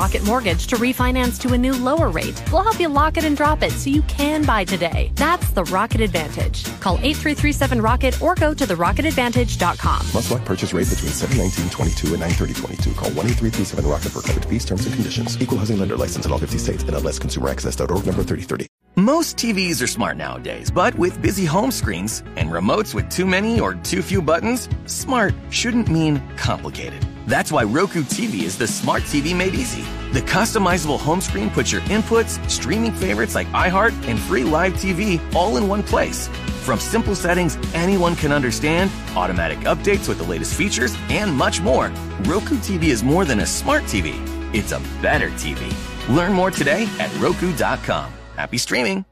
Rocket Mortgage to refinance to a new lower rate. We'll help you lock it and drop it so you can buy today. That's the Rocket Advantage. Call 8337-ROCKET or go to therocketadvantage.com. Must lock purchase rate between 719.22 and 930.22. Call 1-8337-ROCKET for coverage fees, terms and conditions. Equal housing lender license in all 50 states. NMLS Consumer Access.org number 3030. Most TVs are smart nowadays, but with busy home screens and remotes with too many or too few buttons, smart shouldn't mean complicated. That's why Roku TV is the smart TV made easy. The customizable home screen puts your inputs, streaming favorites like iHeart, and free live TV all in one place. From simple settings anyone can understand, automatic updates with the latest features, and much more, Roku TV is more than a smart TV. It's a better TV. Learn more today at Roku.com. Happy streaming.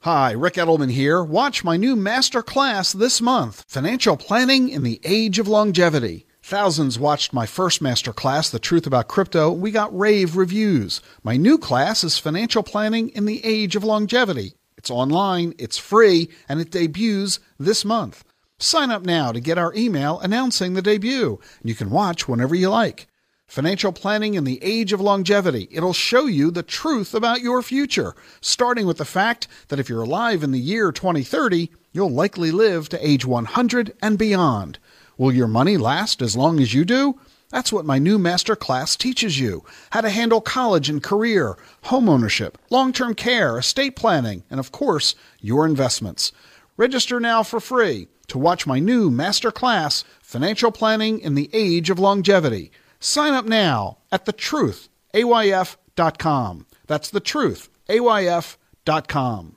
Hi, Rick Edelman here. Watch my new master class this month Financial Planning in the Age of Longevity. Thousands watched my first master class, The Truth About Crypto. We got rave reviews. My new class is Financial Planning in the Age of Longevity. It's online, it's free, and it debuts this month. Sign up now to get our email announcing the debut, and you can watch whenever you like. Financial Planning in the Age of Longevity. It'll show you the truth about your future, starting with the fact that if you're alive in the year 2030, you'll likely live to age 100 and beyond. Will your money last as long as you do? That's what my new master class teaches you how to handle college and career, homeownership, long term care, estate planning, and of course, your investments. Register now for free to watch my new master class, Financial Planning in the Age of Longevity. Sign up now at thetruthayf.com. That's thetruthayf.com.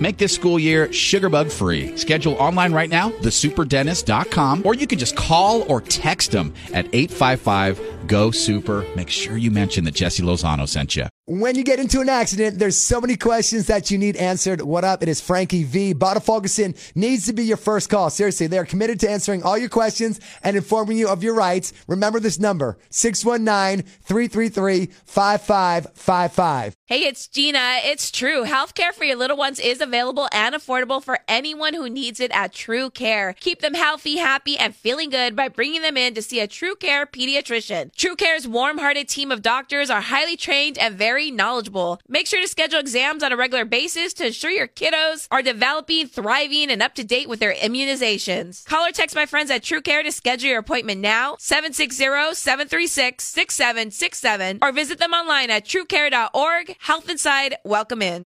Make this school year sugarbug free. Schedule online right now, thesuperdentist.com, or you can just call or text them at 855 GO SUPER. Make sure you mention that Jesse Lozano sent you. When you get into an accident, there's so many questions that you need answered. What up? It is Frankie V. Bada needs to be your first call. Seriously, they are committed to answering all your questions and informing you of your rights. Remember this number, 619-333-5555. Hey, it's Gina. It's true. Healthcare for your little ones is available and affordable for anyone who needs it at True Care. Keep them healthy, happy, and feeling good by bringing them in to see a True Care pediatrician. True Care's warm-hearted team of doctors are highly trained and very knowledgeable. Make sure to schedule exams on a regular basis to ensure your kiddos are developing, thriving, and up to date with their immunizations. Call or text my friends at True Care to schedule your appointment now, 760-736-6767, or visit them online at truecare.org. Health Inside, welcome in.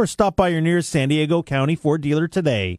or stop by your nearest San Diego County Ford dealer today.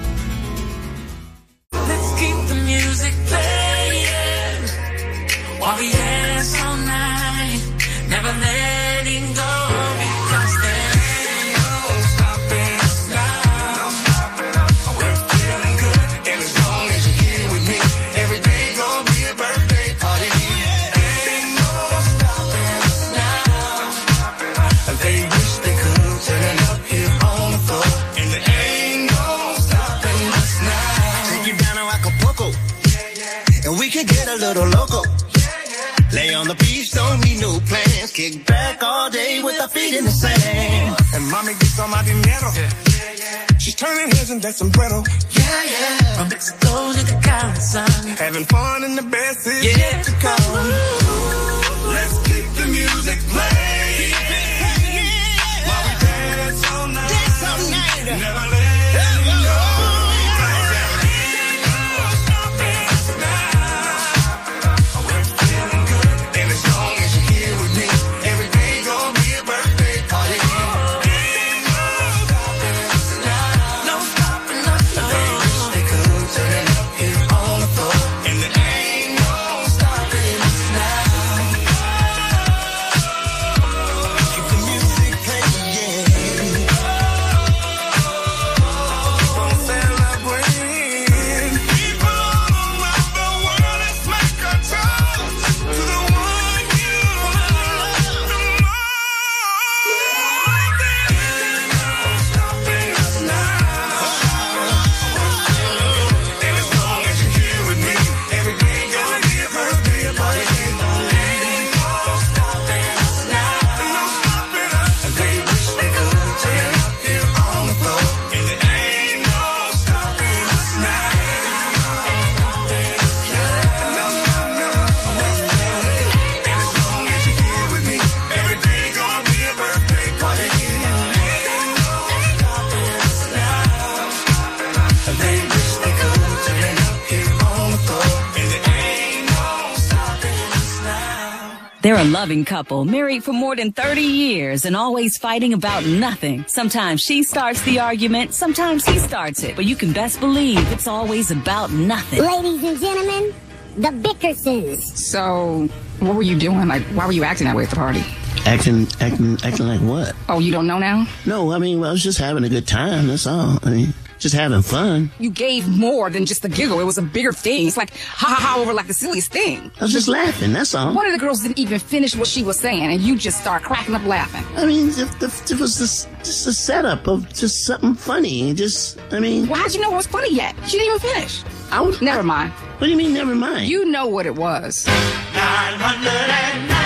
A little loco. Lay on the beach, don't need no plans. Kick back all day with our feet in the sand. And mommy gets on my dinero. She's turning heads in that sombrero. Yeah, yeah. From Mexico to the Caribbean. Having fun in the best is yet to come. They're a loving couple, married for more than 30 years and always fighting about nothing. Sometimes she starts the argument, sometimes he starts it, but you can best believe it's always about nothing. Ladies and gentlemen, the Bickersons. So, what were you doing? Like, why were you acting that way at the party? Acting, acting, acting like what? Oh, you don't know now? No, I mean, well, I was just having a good time. That's all. I mean, just having fun. You gave more than just a giggle. It was a bigger thing. It's like ha ha ha over like the silliest thing. I was just laughing. That's all. One of the girls didn't even finish what she was saying, and you just start cracking up laughing. I mean, if, if, it was this, just a setup of just something funny. Just, I mean. Well, how'd you know it was funny yet? She didn't even finish. I was, never mind. What do you mean, never mind? You know what it was. 992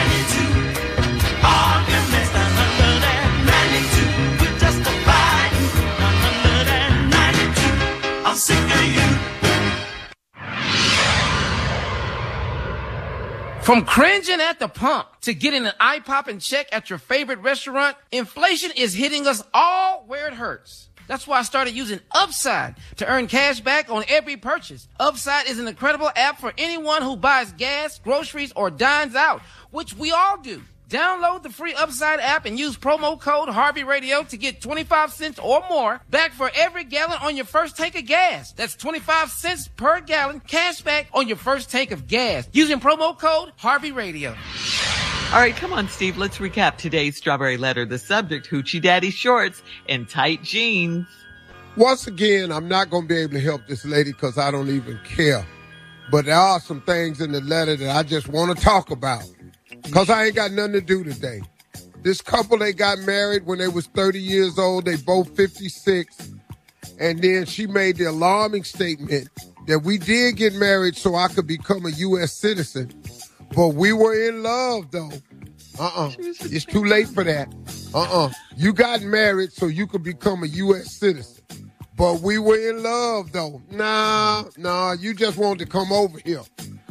From cringing at the pump to getting an eye popping check at your favorite restaurant, inflation is hitting us all where it hurts. That's why I started using Upside to earn cash back on every purchase. Upside is an incredible app for anyone who buys gas, groceries, or dines out, which we all do. Download the free Upside app and use promo code Harvey Radio to get 25 cents or more back for every gallon on your first tank of gas. That's 25 cents per gallon cash back on your first tank of gas using promo code Harvey Radio. All right, come on, Steve. Let's recap today's strawberry letter. The subject, Hoochie Daddy shorts and tight jeans. Once again, I'm not going to be able to help this lady because I don't even care. But there are some things in the letter that I just want to talk about because I ain't got nothing to do today. This couple, they got married when they was 30 years old. They both 56. And then she made the alarming statement that we did get married so I could become a U.S. citizen. But we were in love, though. Uh-uh. It's too late for that. Uh-uh. You got married so you could become a U.S. citizen. But we were in love, though. Nah, nah, you just wanted to come over here.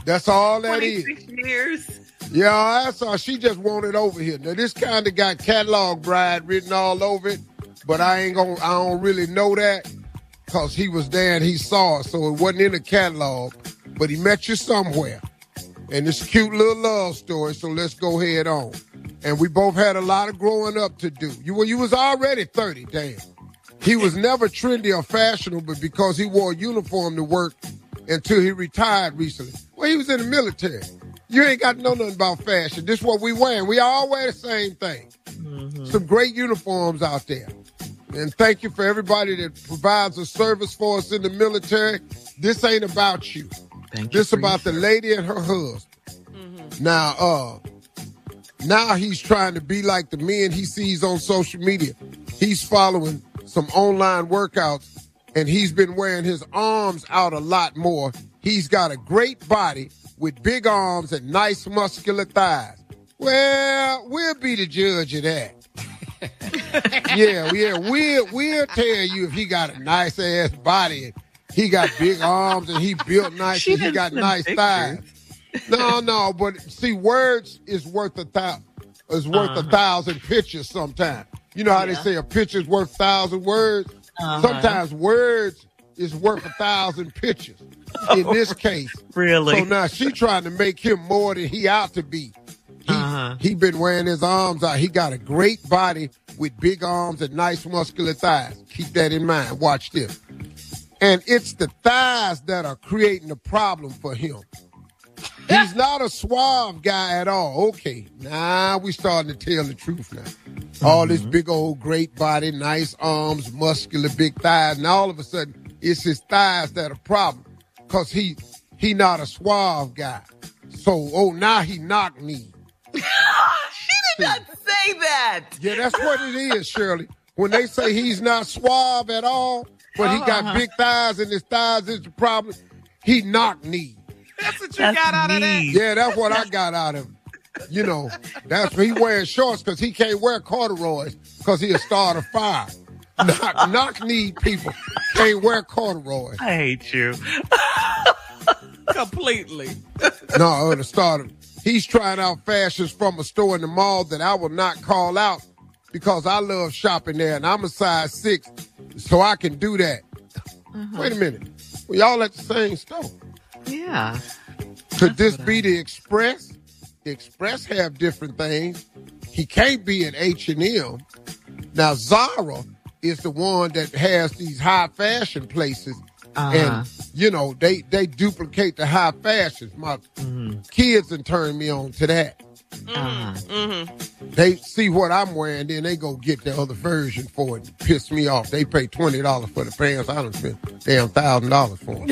That's all that is. 26 years. Yeah, that's all. She just wanted over here. Now this kind of got catalog bride written all over it, but I ain't gonna. I don't really know that because he was there and he saw it, so it wasn't in the catalog. But he met you somewhere, and it's a cute little love story. So let's go head on. And we both had a lot of growing up to do. You well, you was already thirty. Damn. He was never trendy or fashionable but because he wore a uniform to work until he retired recently. Well, he was in the military. You ain't got to know nothing about fashion. This is what we wearing. We all wear the same thing. Some great uniforms out there. And thank you for everybody that provides a service for us in the military. This ain't about you. this about the lady and her husband. Now, uh, now he's trying to be like the men he sees on social media. He's following some online workouts and he's been wearing his arms out a lot more. He's got a great body with big arms and nice muscular thighs. Well, we'll be the judge of that. yeah, yeah, we'll we'll tell you if he got a nice ass body and he got big arms and he built nice and he got nice pictures. thighs. No, no, but see, words is worth a thousand is worth a Uh-huh. thousand pictures sometimes. You know how they say a picture's worth a thousand words? Uh-huh. Sometimes words is worth a thousand pictures. In this case. Really? So now she trying to make him more than he ought to be. He, Uh-huh. he been wearing his arms out. He got a great body with big arms and nice muscular thighs. Keep that in mind. Watch this. And it's the thighs that are creating the problem for him. He's not a suave guy at all. Okay, now we starting to tell the truth now. All this big old great body, nice arms, muscular big thighs, and all of a sudden it's his thighs that are problem. Cause he he not a suave guy. So oh now he knock knee. she did not say that. Yeah, that's what it is, Shirley. When they say he's not suave at all, but he got Uh-huh. big thighs and his thighs is the problem, he knock knee. That's what you got out of that. Yeah, that's what I got out of him. You know, that's he wearing shorts because he can't wear corduroys because he'll start a fire. Knock, knock knee people can't wear corduroys. I hate you. Completely. No, to start, he's trying out fashions from a store in the mall that I will not call out because I love shopping there and I'm a size six, so I can do that. Wait a minute. Well, y'all at the same store. Yeah. Could this be the Express? The Express have different things. He can't be at H and M. Now Zara is the one that has these high fashion places, Uh-huh. and you know they they duplicate the high fashions. My kids and turn me on to that. Mm-hmm. They see what I'm wearing, then they go get the other version for it. Piss me off. They pay twenty dollars for the pants. I don't spend damn thousand dollars for them.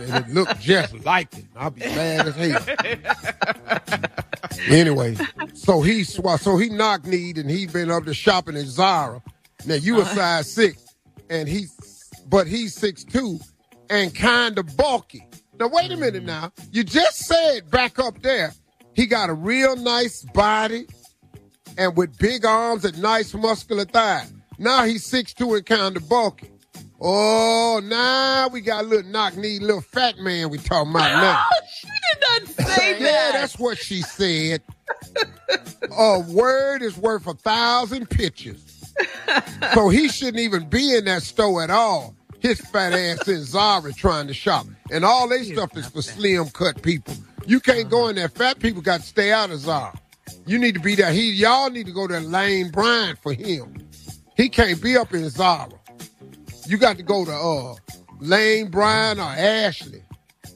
it look just like it. I'll be mad as hell. Anyway, so he swa- so he knock kneed and he been up to shopping at Zara. Now you a size six, and he's but he's six two and kind of bulky. Now wait a minute mm. now. You just said back up there, he got a real nice body and with big arms and nice muscular thighs. Now he's six two and kind of bulky. Oh, now we got a little knock knee, little fat man we talking about oh, now. She did not say that. yeah, that's what she said. a word is worth a thousand pictures. So he shouldn't even be in that store at all. His fat ass in Zara trying to shop. And all they stuff is for slim cut people. You can't go in there. Fat people got to stay out of Zara. You need to be there. He y'all need to go to Lane Bryant for him. He can't be up in Zara. You got to go to uh Lane Bryant or Ashley.